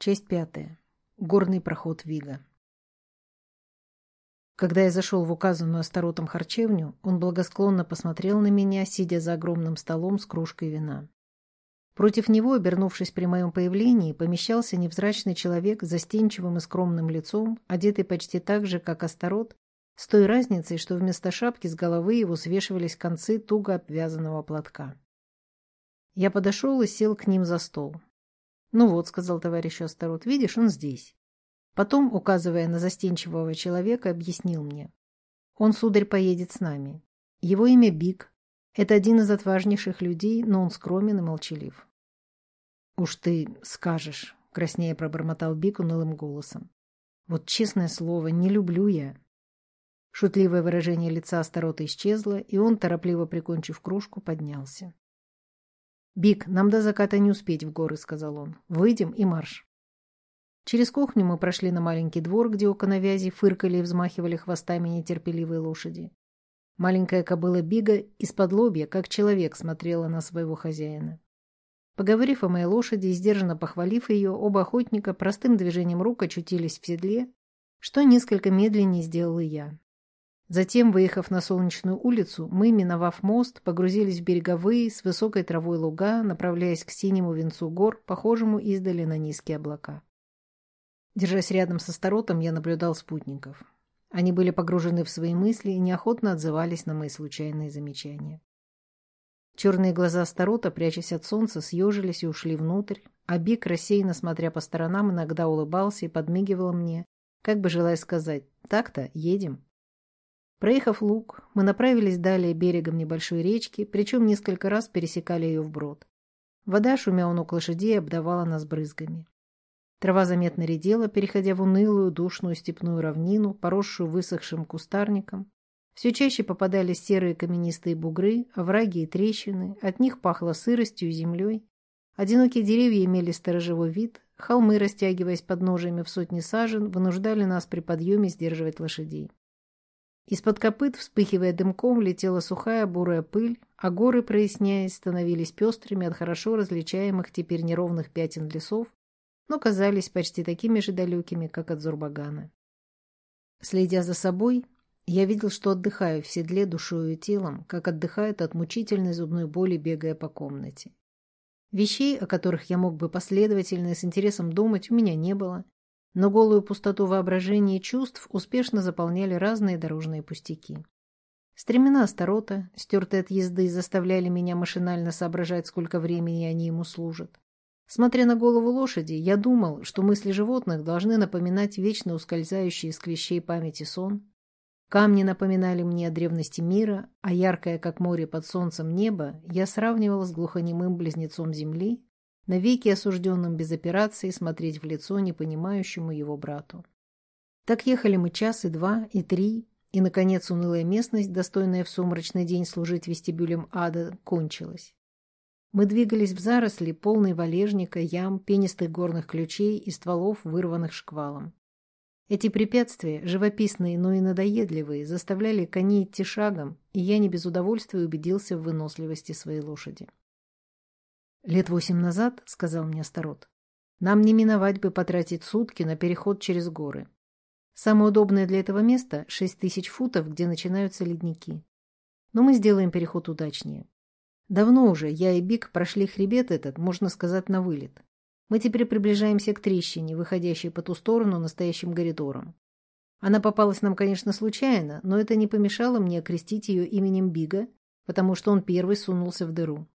Часть пятая. Горный проход Вига. Когда я зашел в указанную Астаротом харчевню, он благосклонно посмотрел на меня, сидя за огромным столом с кружкой вина. Против него, обернувшись при моем появлении, помещался невзрачный человек с застенчивым и скромным лицом, одетый почти так же, как Астарот, с той разницей, что вместо шапки с головы его свешивались концы туго обвязанного платка. Я подошел и сел к ним за стол. «Ну вот», — сказал товарищ Астарот, — «видишь, он здесь». Потом, указывая на застенчивого человека, объяснил мне. «Он, сударь, поедет с нами. Его имя Биг. Это один из отважнейших людей, но он скромен и молчалив». «Уж ты скажешь», — краснея пробормотал Биг унылым голосом. «Вот честное слово, не люблю я». Шутливое выражение лица Астарота исчезло, и он, торопливо прикончив кружку, поднялся. «Биг, нам до заката не успеть в горы», — сказал он. «Выйдем и марш». Через кухню мы прошли на маленький двор, где у коновязи фыркали и взмахивали хвостами нетерпеливые лошади. Маленькая кобыла Бига из-под лобья, как человек, смотрела на своего хозяина. Поговорив о моей лошади и сдержанно похвалив ее, оба охотника простым движением рук очутились в седле, что несколько медленнее сделал и я. Затем, выехав на Солнечную улицу, мы, миновав мост, погрузились в береговые с высокой травой луга, направляясь к синему венцу гор, похожему издали на низкие облака. Держась рядом со Старотом, я наблюдал спутников. Они были погружены в свои мысли и неохотно отзывались на мои случайные замечания. Черные глаза Старота, прячась от солнца, съежились и ушли внутрь, а Бик, рассеянно смотря по сторонам, иногда улыбался и подмигивал мне, как бы желая сказать «Так-то, едем». Проехав луг, мы направились далее берегом небольшой речки, причем несколько раз пересекали ее вброд. Вода, шумя у ног лошадей, обдавала нас брызгами. Трава заметно редела, переходя в унылую, душную степную равнину, поросшую высохшим кустарником. Все чаще попадались серые каменистые бугры, овраги и трещины, от них пахло сыростью и землей. Одинокие деревья имели сторожевой вид, холмы, растягиваясь под ножами в сотни сажен, вынуждали нас при подъеме сдерживать лошадей. Из-под копыт, вспыхивая дымком, летела сухая бурая пыль, а горы, проясняясь, становились пестрыми от хорошо различаемых теперь неровных пятен лесов, но казались почти такими же далекими, как от Зурбагана. Следя за собой, я видел, что отдыхаю в седле душою и телом, как отдыхает от мучительной зубной боли, бегая по комнате. Вещей, о которых я мог бы последовательно и с интересом думать, у меня не было, но голую пустоту воображения и чувств успешно заполняли разные дорожные пустяки. Стремена Астарота, стертые от езды, заставляли меня машинально соображать, сколько времени они ему служат. Смотря на голову лошади, я думал, что мысли животных должны напоминать вечно ускользающий из клещей памяти сон. Камни напоминали мне о древности мира, а яркое, как море под солнцем небо, я сравнивал с глухонемым близнецом земли, навеки осужденным без операции смотреть в лицо непонимающему его брату. Так ехали мы час и два, и три, и, наконец, унылая местность, достойная в сумрачный день служить вестибюлем ада, кончилась. Мы двигались в заросли, полной валежника, ям, пенистых горных ключей и стволов, вырванных шквалом. Эти препятствия, живописные, но и надоедливые, заставляли коней идти шагом, и я не без удовольствия убедился в выносливости своей лошади. «Лет восемь назад, — сказал мне Астарот, — нам не миновать бы потратить сутки на переход через горы. Самое удобное для этого место — шесть тысяч футов, где начинаются ледники. Но мы сделаем переход удачнее. Давно уже я и Бик прошли хребет этот, можно сказать, на вылет. Мы теперь приближаемся к трещине, выходящей по ту сторону настоящим коридором. Она попалась нам, конечно, случайно, но это не помешало мне окрестить ее именем Бига, потому что он первый сунулся в дыру.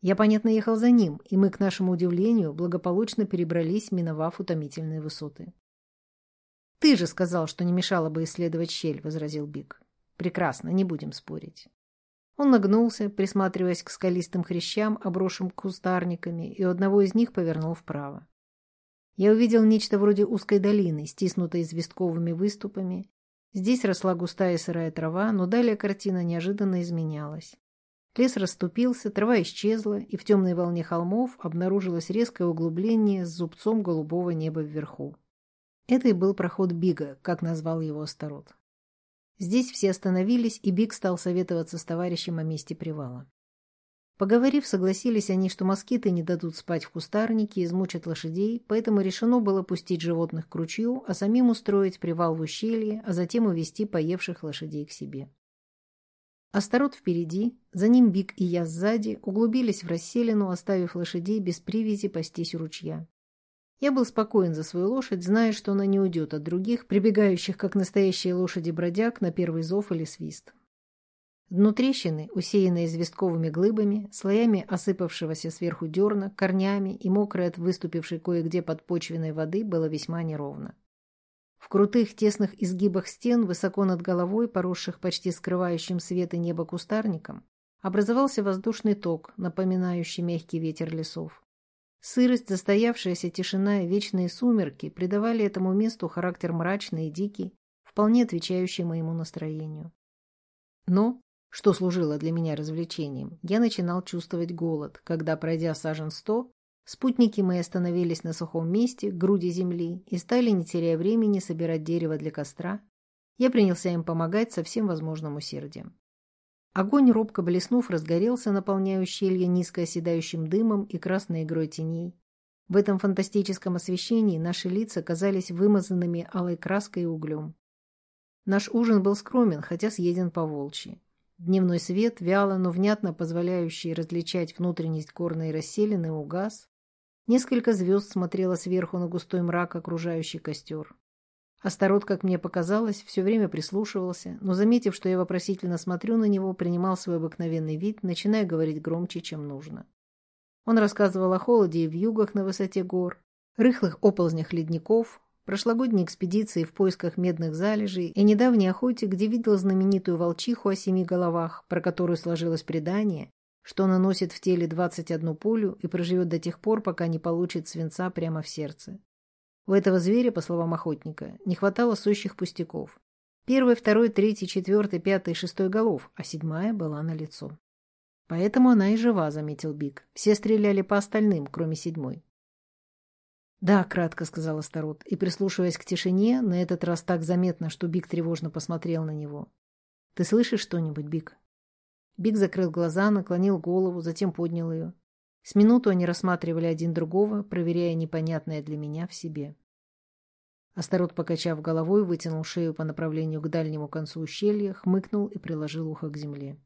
Я, понятно, ехал за ним, и мы, к нашему удивлению, благополучно перебрались, миновав утомительные высоты. «Ты же сказал, что не мешало бы исследовать щель», — возразил Биг. «Прекрасно, не будем спорить». Он нагнулся, присматриваясь к скалистым хрящам, обросшим кустарниками, и одного из них повернул вправо. Я увидел нечто вроде узкой долины, стиснутой известковыми выступами. Здесь росла густая сырая трава, но далее картина неожиданно изменялась. Лес расступился, трава исчезла, и в темной волне холмов обнаружилось резкое углубление с зубцом голубого неба вверху. Это и был проход Бига, как назвал его Астарот. Здесь все остановились, и Биг стал советоваться с товарищем о месте привала. Поговорив, согласились они, что москиты не дадут спать в кустарнике, измучат лошадей, поэтому решено было пустить животных к ручью, а самим устроить привал в ущелье, а затем увести поевших лошадей к себе. Астарот впереди, за ним Биг и я сзади, углубились в расселину, оставив лошадей без привязи пастись у ручья. Я был спокоен за свою лошадь, зная, что она не уйдет от других, прибегающих, как настоящие лошади бродяг, на первый зов или свист. Дно трещины, усеянное известковыми глыбами, слоями осыпавшегося сверху дерна, корнями и мокрой от выступившей кое-где подпочвенной воды, было весьма неровно. В крутых тесных изгибах стен, высоко над головой, поросших почти скрывающим свет и небо кустарником, образовался воздушный ток, напоминающий мягкий ветер лесов. Сырость, застоявшаяся тишина и вечные сумерки придавали этому месту характер мрачный и дикий, вполне отвечающий моему настроению. Но, что служило для меня развлечением, я начинал чувствовать голод, когда, пройдя сажен сто, спутники мои остановились на сухом месте, груди земли, и стали, не теряя времени, собирать дерево для костра. Я принялся им помогать со всем возможным усердием. Огонь, робко блеснув, разгорелся, наполняя ущелье низко оседающим дымом и красной игрой теней. В этом фантастическом освещении наши лица казались вымазанными алой краской и углем. Наш ужин был скромен, хотя съеден по волчьи. Дневной свет, вяло, но внятно позволяющий различать внутренность горной расселены, угас. Несколько звезд смотрело сверху на густой мрак, окружающий костер. Астарот, как мне показалось, все время прислушивался, но, заметив, что я вопросительно смотрю на него, принимал свой обыкновенный вид, начиная говорить громче, чем нужно. Он рассказывал о холоде и вьюгах на высоте гор, рыхлых оползнях ледников, прошлогодней экспедиции в поисках медных залежей и недавней охоте, где видел знаменитую волчиху о семи головах, про которую сложилось предание, что она носит в теле 21 пулю и проживет до тех пор, пока не получит свинца прямо в сердце. У этого зверя, по словам охотника, не хватало сущих пустяков. Первый, второй, третий, четвертый, пятый, шестой голов, а седьмая была на лицо. Поэтому она и жива, заметил Биг. Все стреляли по остальным, кроме седьмой. «Да», — кратко сказал Астарот, и, прислушиваясь к тишине, на этот раз так заметно, что Биг тревожно посмотрел на него. «Ты слышишь что-нибудь, Биг?» Биг закрыл глаза, наклонил голову, затем поднял ее. С минуту они рассматривали один другого, проверяя непонятное для меня в себе. Астарот, покачав головой, вытянул шею по направлению к дальнему концу ущелья, хмыкнул и приложил ухо к земле.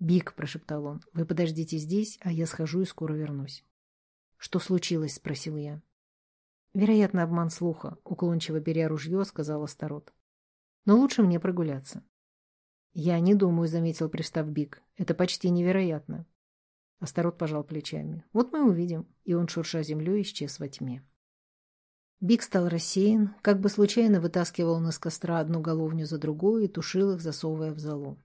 «Биг», — прошептал он, — «вы подождите здесь, а я схожу и скоро вернусь». «Что случилось?» — спросил я. «Вероятно, обман слуха», — уклончиво беря ружье, сказал Астарот. «Но лучше мне прогуляться». «Я не думаю», — заметил привстав Биг. «Это почти невероятно». Астарот пожал плечами. «Вот мы увидим». И он, шурша землей, исчез во тьме. Биг стал рассеян, как бы случайно вытаскивал он из костра одну головню за другую и тушил их, засовывая в золу.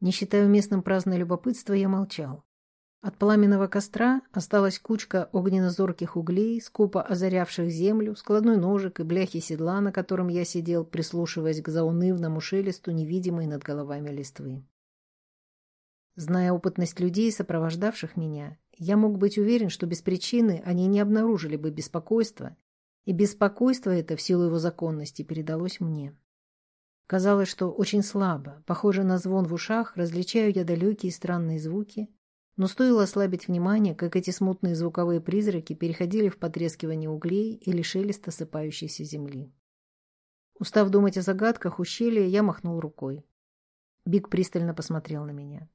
Не считая уместным праздное любопытство, я молчал. От пламенного костра осталась кучка огненно-зорких углей, скупо озарявших землю, складной ножик и бляхи седла, на котором я сидел, прислушиваясь к заунывному шелесту невидимой над головами листвы. Зная опытность людей, сопровождавших меня, я мог быть уверен, что без причины они не обнаружили бы беспокойства, и беспокойство это в силу его законности передалось мне. Казалось, что очень слабо, похоже на звон в ушах, различаю я далекие странные звуки, но стоило ослабить внимание, как эти смутные звуковые призраки переходили в потрескивание углей или шелест осыпающейся земли. Устав думать о загадках ущелья, я махнул рукой. Биг пристально посмотрел на меня.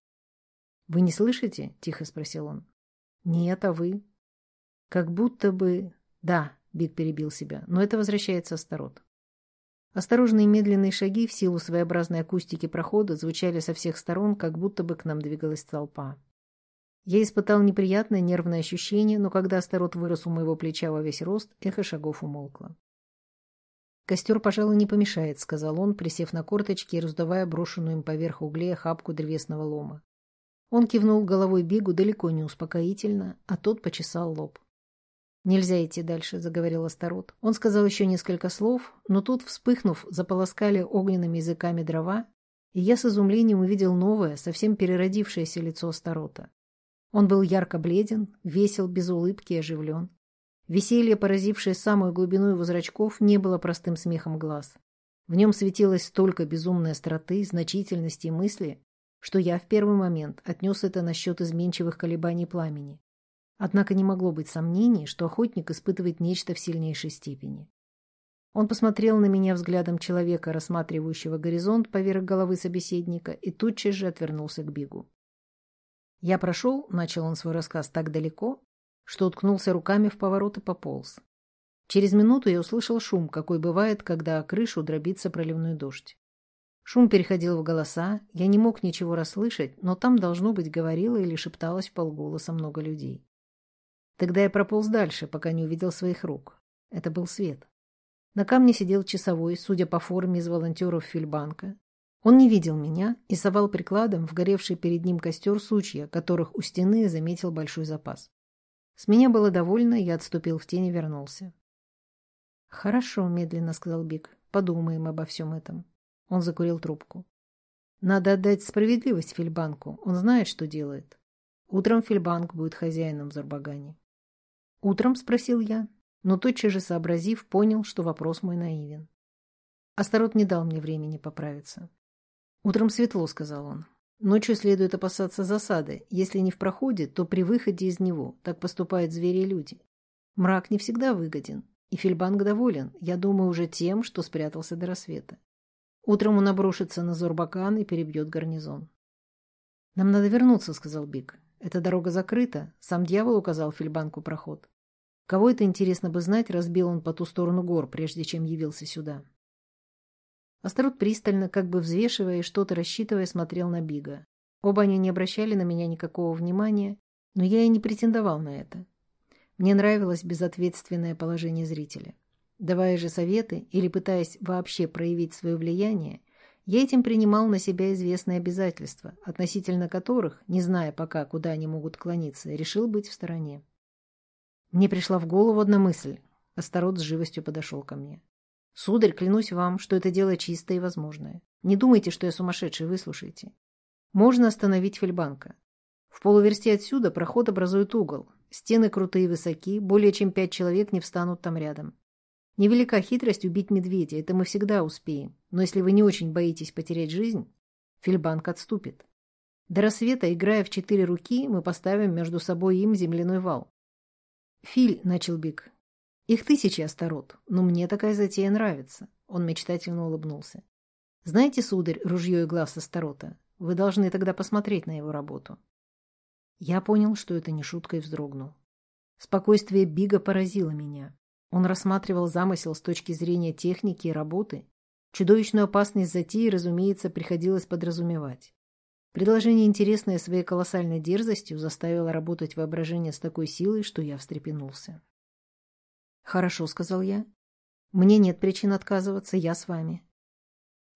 «Вы не слышите?» — тихо спросил он. «Нет, а вы?» «Как будто бы...» «Да», — Биг перебил себя, — «но это возвращается Астарот». Осторожные медленные шаги в силу своеобразной акустики прохода звучали со всех сторон, как будто бы к нам двигалась толпа. Я испытал неприятное нервное ощущение, но когда Астарот вырос у моего плеча во весь рост, эхо шагов умолкло. «Костер, пожалуй, не помешает», — сказал он, присев на корточки и раздавая брошенную им поверх углей хапку древесного лома. Он кивнул головой Бигу далеко не успокоительно, а тот почесал лоб. «Нельзя идти дальше», — заговорил Астарот. Он сказал еще несколько слов, но тут, вспыхнув, заполоскали огненными языками дрова, и я с изумлением увидел новое, совсем переродившееся лицо Астарота. Он был ярко бледен, весел, без улыбки оживлен. Веселье, поразившее самую глубину его зрачков, не было простым смехом глаз. В нем светилось столько безумной остроты, значительности и мысли, что я в первый момент отнес это насчет изменчивых колебаний пламени. Однако не могло быть сомнений, что охотник испытывает нечто в сильнейшей степени. Он посмотрел на меня взглядом человека, рассматривающего горизонт поверх головы собеседника, и тутчас же отвернулся к Бигу. Я прошел, начал он свой рассказ так далеко, что уткнулся руками в поворот и пополз. Через минуту я услышал шум, какой бывает, когда крышу дробится проливной дождь. Шум переходил в голоса, я не мог ничего расслышать, но там, должно быть, говорило или шепталось полголоса много людей. Тогда я прополз дальше, пока не увидел своих рук. Это был свет. На камне сидел часовой, судя по форме из волонтеров Фильбанка. Он не видел меня и совал прикладом в горевший перед ним костер сучья, которых у стены заметил большой запас. С меня было довольно, я отступил в тень и вернулся. «Хорошо», — медленно сказал Бик. «Подумаем обо всем этом». Он закурил трубку. «Надо отдать справедливость Фильбанку. Он знает, что делает. Утром Фильбанк будет хозяином в Зарбагане». «Утром?» — спросил я, но тотчас же сообразив, понял, что вопрос мой наивен. Астарот не дал мне времени поправиться. «Утром светло», — сказал он. «Ночью следует опасаться засады. Если не в проходе, то при выходе из него. Так поступают звери и люди. Мрак не всегда выгоден. И Фильбанг доволен, я думаю, уже тем, что спрятался до рассвета. Утром он обрушится на Зорбакан и перебьет гарнизон. «Нам надо вернуться», — сказал Бик. «Эта дорога закрыта. Сам дьявол указал Фильбанку проход. Кого это, интересно бы знать, разбил он по ту сторону гор, прежде чем явился сюда». Астарот пристально, как бы взвешивая и что-то рассчитывая, смотрел на Бига. Оба они не обращали на меня никакого внимания, но я и не претендовал на это. Мне нравилось безответственное положение зрителя. Давая же советы или пытаясь вообще проявить свое влияние, я этим принимал на себя известные обязательства, относительно которых, не зная пока, куда они могут клониться, решил быть в стороне. Мне пришла в голову одна мысль. Астарот с живостью подошел ко мне. «Сударь, клянусь вам, что это дело чистое и возможное. Не думайте, что я сумасшедший, выслушайте. Можно остановить Фельбанка. В полуверсте отсюда проход образует угол, Стены крутые и высоки, более чем пять человек не встанут там рядом. Невелика хитрость убить медведя, это мы всегда успеем. Но если вы не очень боитесь потерять жизнь, Фильбанк отступит. До рассвета, играя в четыре руки, мы поставим между собой им земляной вал. Филь, — начал Бик, — их тысячи осторот, но мне такая затея нравится. Он мечтательно улыбнулся. Знаете, сударь, ружье и глаз Астарота, вы должны тогда посмотреть на его работу. Я понял, что это не шутка, и вздрогнул. Спокойствие Бига поразило меня. Он рассматривал замысел с точки зрения техники и работы. Чудовищную опасность затеи, разумеется, приходилось подразумевать. Предложение, интересное своей колоссальной дерзостью, заставило работать воображение с такой силой, что я встрепенулся. «Хорошо», — сказал я. «Мне нет причин отказываться, я с вами».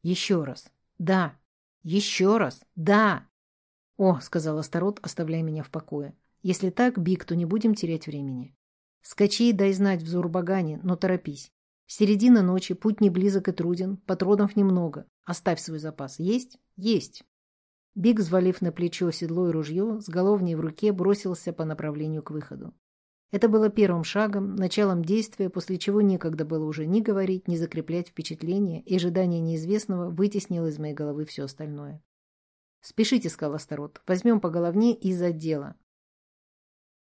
«Еще раз. Да. Еще раз. Да!» «О», — сказал Астарот, оставляя меня в покое. «Если так, Биг, то не будем терять времени. Скачи и дай знать в Зурбагане, но торопись. Середина ночи, путь не близок и труден, патронов немного. Оставь свой запас. Есть? Есть!» Биг, взвалив на плечо седло и ружье, с головней в руке бросился по направлению к выходу. Это было первым шагом, началом действия, после чего некогда было уже ни говорить, ни закреплять впечатление, и ожидание неизвестного вытеснило из моей головы все остальное. «Спешите», — сказал Астарот. «Возьмем по головне из отдела.